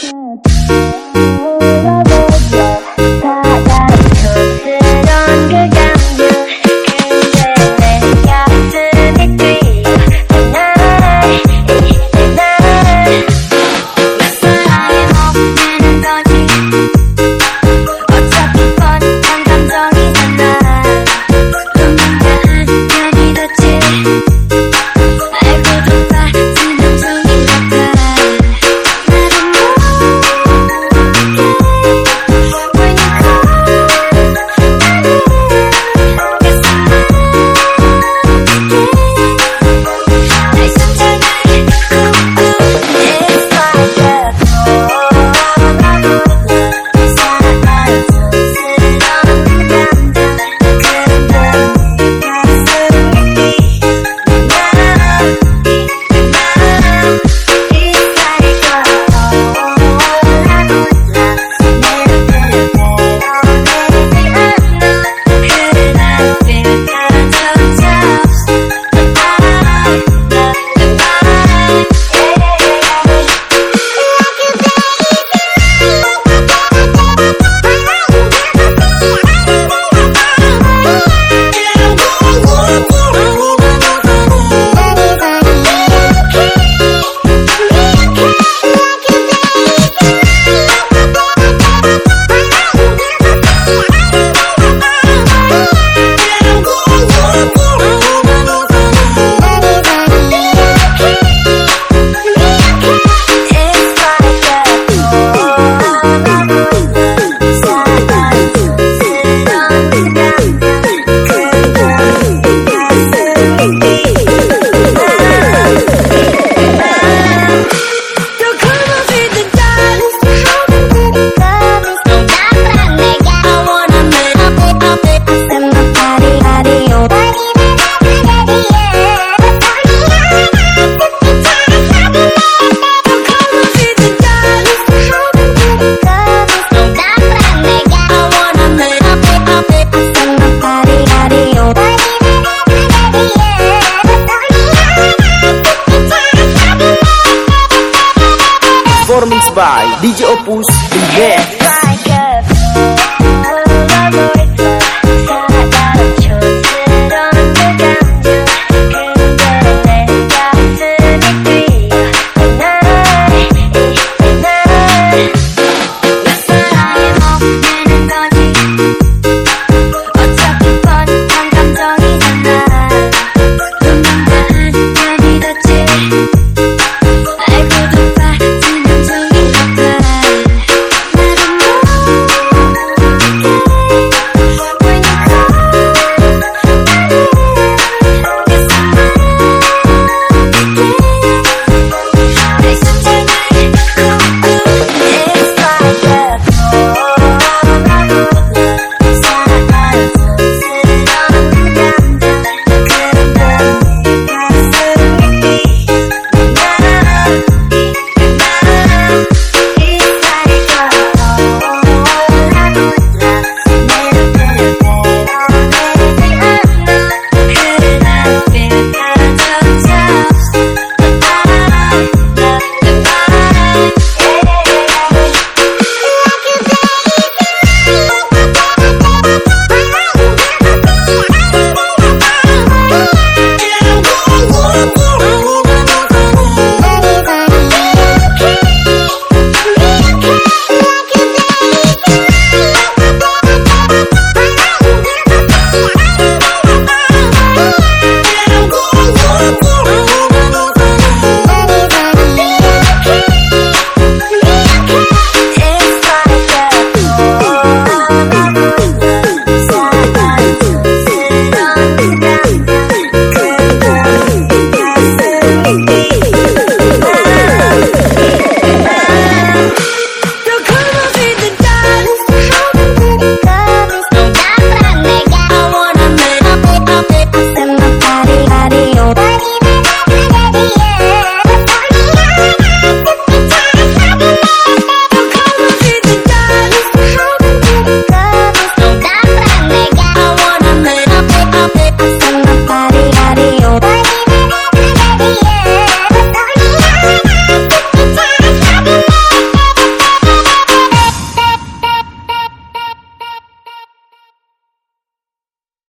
by DJ